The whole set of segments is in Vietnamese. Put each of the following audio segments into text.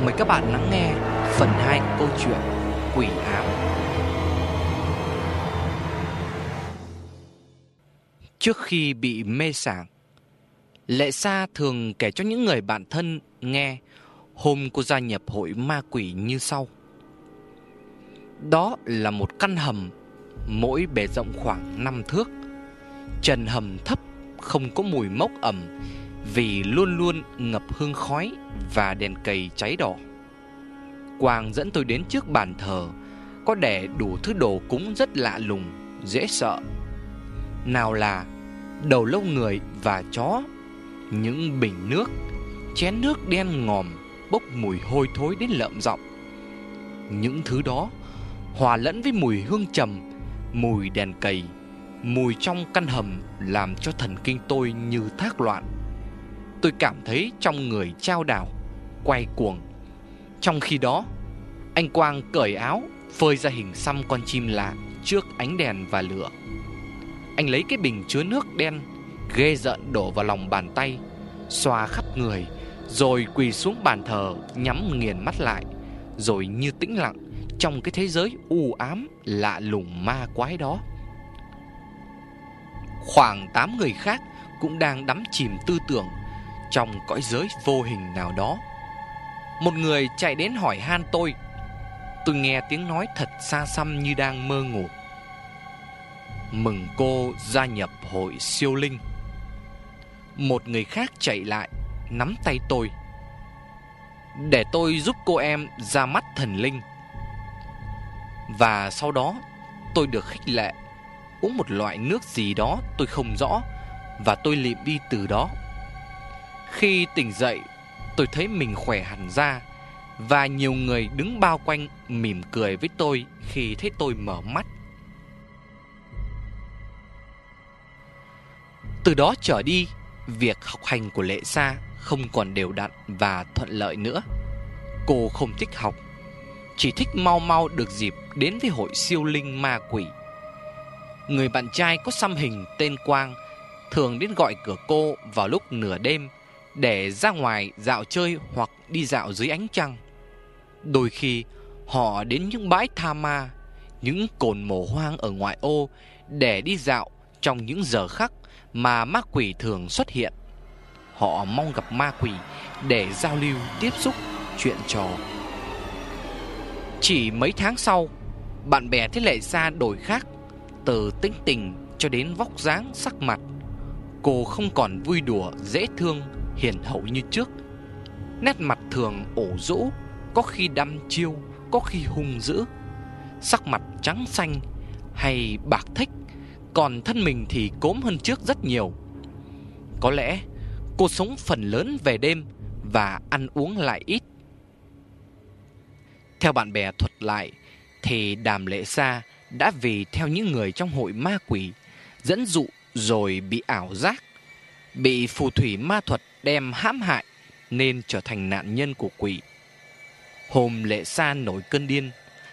Vâng, mời các bạn lắng nghe phần 2 câu chuyện Quỷ ám. Trước khi bị mê sảng, Lệ Sa thường kể cho những người bạn thân nghe Hôm cô gia nhập hội ma quỷ như sau. Đó là một căn hầm, Mỗi bề rộng khoảng 5 thước. Trần hầm thấp, Không có mùi mốc ẩm. Vì luôn luôn ngập hương khói Và đèn cầy cháy đỏ. Quang dẫn tôi đến trước bàn thờ, Có để đủ thứ đồ cúng rất lạ lùng, Dễ sợ. Nào là Đầu lâu người và chó, Những bình nước, Chén nước đen ngòm Bốc mùi hôi thối đến lợm giọng. Những thứ đó Hòa lẫn với mùi hương trầm, Mùi đèn cầy, Mùi trong căn hầm Làm cho thần kinh tôi như thác loạn. Tôi cảm thấy trong người trao đảo, Quay cuồng. Trong khi đó, Anh Quang cởi áo, Phơi ra hình xăm con chim lạ Trước ánh đèn và lửa. Anh lấy cái bình chứa nước đen, Ghê giận đổ vào lòng bàn tay, Xoa khắp người, Rồi quỳ xuống bàn thờ, Nhắm nghiền mắt lại, Rồi như tĩnh lặng Trong cái thế giới u ám, Lạ lùng ma quái đó. Khoảng 8 người khác Cũng đang đắm chìm tư tưởng trong cõi giới vô hình nào đó. Một người chạy đến hỏi han tôi Tôi nghe tiếng nói thật xa xăm như đang mơ ngủ. Mừng cô gia nhập hội siêu linh. Một người khác chạy lại, Nắm tay tôi. Để tôi giúp cô em ra mắt thần linh. Và sau đó, tôi được khích lệ, Uống một loại nước gì đó tôi không rõ Và tôi lịm đi từ đó. Khi tỉnh dậy, Tôi thấy mình khỏe hẳn ra Và nhiều người đứng bao quanh mỉm cười với tôi khi thấy tôi mở mắt. Từ đó trở đi, Việc học hành của Lệ Sa không còn đều đặn và thuận lợi nữa. Cô không thích học, Chỉ thích mau mau được dịp đến với hội siêu linh ma quỷ. Người bạn trai có xăm hình tên Quang Thường đến gọi cửa cô vào lúc nửa đêm để ra ngoài dạo chơi hoặc đi dạo dưới ánh trăng. Đôi khi họ đến những bãi tha ma Những cồn mồ hoang ở ngoại ô Để đi dạo trong những giờ khắc mà ma quỷ thường xuất hiện. Họ mong gặp ma quỷ để giao lưu, tiếp xúc, chuyện trò. Chỉ mấy tháng sau Bạn bè thế Lệ Sa đổi khác từ tính tình cho đến vóc dáng sắc mặt Cô không còn vui đùa dễ thương hiền hậu như trước. Nét mặt thường ổ rũ Có khi đăm chiêu Có khi hung dữ. Sắc mặt trắng xanh Hay bạc thích Còn thân mình thì cốm hơn trước rất nhiều. Có lẽ cô sống phần lớn về đêm Và ăn uống lại ít. Theo bạn bè thuật lại Thì đàm lệ xa đã vì theo những người trong hội ma quỷ dẫn dụ rồi bị ảo giác, bị phù thủy ma thuật đem hãm hại nên trở thành nạn nhân của quỷ. Hôm Lệ Sa nổi cơn điên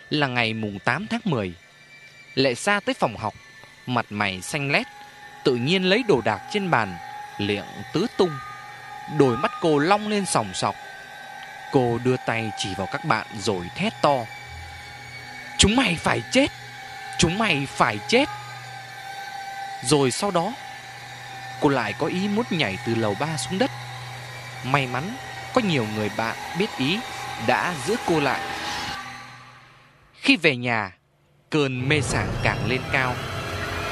là ngày mùng 8 tháng 10. Lệ Sa tới phòng học, mặt mày xanh lét, tự nhiên lấy đồ đạc trên bàn, liệng tứ tung. Đôi mắt cô long lên sòng sọc. Cô đưa tay chỉ vào các bạn rồi thét to. Chúng mày phải chết! Chúng mày phải chết Rồi sau đó Cô lại có ý muốn nhảy từ lầu ba xuống đất. May mắn, Có nhiều người bạn biết ý Đã giữ cô lại. Khi về nhà, Cơn mê sảng càng lên cao.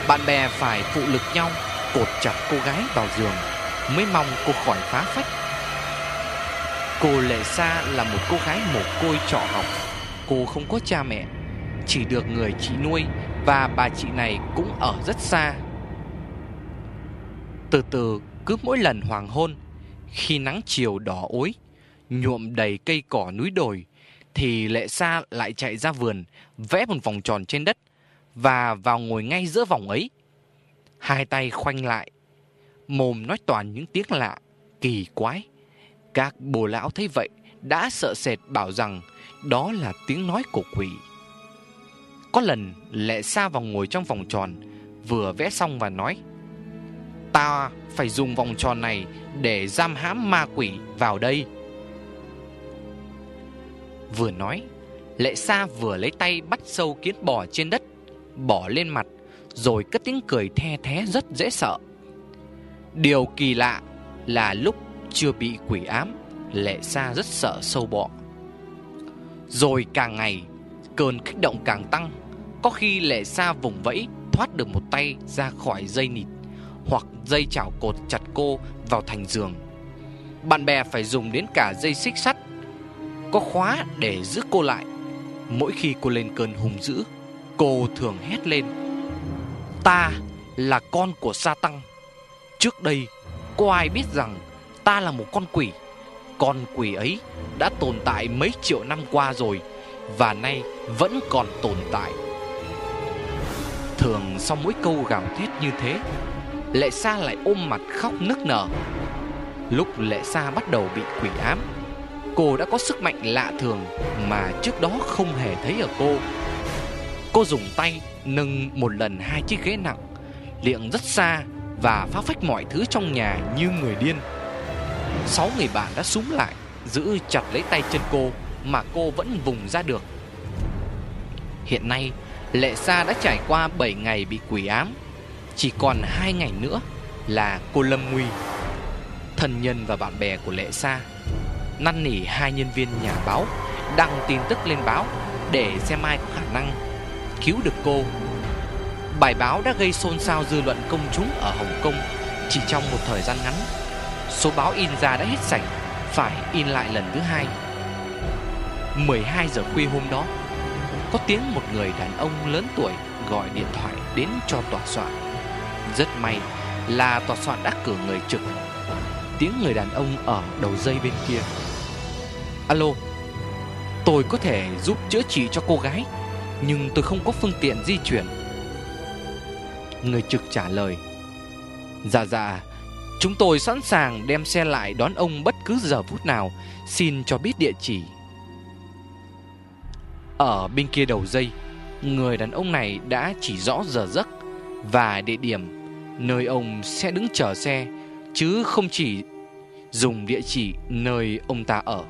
Bạn bè phải phụ lực nhau, Cột chặt cô gái vào giường, Mới mong cô khỏi phá phách. Cô Lệ Sa là một cô gái mồ côi trọ học Cô không có cha mẹ, chỉ được người chị nuôi và bà chị này cũng ở rất xa. Từ từ, cứ mỗi lần hoàng hôn, khi nắng chiều đỏ ối, nhuộm đầy cây cỏ núi đồi, thì lệ xa lại chạy ra vườn, vẽ một vòng tròn trên đất và vào ngồi ngay giữa vòng ấy. Hai tay khoanh lại, mồm nói toàn những tiếng lạ, kỳ quái. Các bồ lão thấy vậy đã sợ sệt bảo rằng đó là tiếng nói của quỷ. Có lần Lệ Sa vào ngồi trong vòng tròn Vừa vẽ xong và nói Ta phải dùng vòng tròn này Để giam hãm ma quỷ vào đây. Vừa nói, Lệ Sa vừa lấy tay bắt sâu kiến bò trên đất Bỏ lên mặt, Rồi cất tiếng cười the thế rất dễ sợ. Điều kỳ lạ là lúc chưa bị quỷ ám, Lệ Sa rất sợ sâu bọ. Rồi càng ngày, Cơn kích động càng tăng, Có khi Lệ Sa vùng vẫy Thoát được một tay ra khỏi dây nịt. Hoặc dây chảo cột chặt cô vào thành giường. Bạn bè phải dùng đến cả dây xích sắt, Có khóa để giữ cô lại. Mỗi khi cô lên cơn hùng dữ, Cô thường hét lên, Ta là con của sa tăng Trước đây, Có ai biết rằng Ta là một con quỷ? Con quỷ ấy đã tồn tại mấy triệu năm qua rồi Và nay vẫn còn tồn tại. Thường sau mỗi câu gào thét như thế Lệ Sa lại ôm mặt khóc nức nở. Lúc Lệ Sa bắt đầu bị quỷ ám, Cô đã có sức mạnh lạ thường Mà trước đó không hề thấy ở cô. Cô dùng tay nâng một lần hai chiếc ghế nặng, Liệng rất xa Và phá phách mọi thứ trong nhà như người điên. Sáu người bạn đã súng lại, Giữ chặt lấy tay chân cô Mà cô vẫn vùng ra được. Hiện nay, Lệ Sa đã trải qua 7 ngày bị quỷ ám. Chỉ còn hai ngày nữa là cô Lâm Nguy, Thân nhân và bạn bè của Lệ Sa, Năn nỉ hai nhân viên nhà báo Đăng tin tức lên báo Để xem ai có khả năng cứu được cô. Bài báo đã gây xôn xao dư luận công chúng ở Hồng Kông Chỉ trong một thời gian ngắn. Số báo in ra đã hết sạch, Phải in lại lần thứ hai. 12 giờ khuya hôm đó, Có tiếng một người đàn ông lớn tuổi Gọi điện thoại đến cho tòa soạn. Rất may là tòa soạn đã cử người trực. Tiếng người đàn ông ở đầu dây bên kia. Alo, Tôi có thể giúp chữa trị cho cô gái, Nhưng tôi không có phương tiện di chuyển. Người trực trả lời Dạ dạ Chúng tôi sẵn sàng đem xe lại đón ông bất cứ giờ phút nào. Xin cho biết địa chỉ. Ở bên kia đầu dây, Người đàn ông này đã chỉ rõ giờ giấc Và địa điểm. Nơi ông sẽ đứng chờ xe, Chứ không chỉ dùng địa chỉ nơi ông ta ở.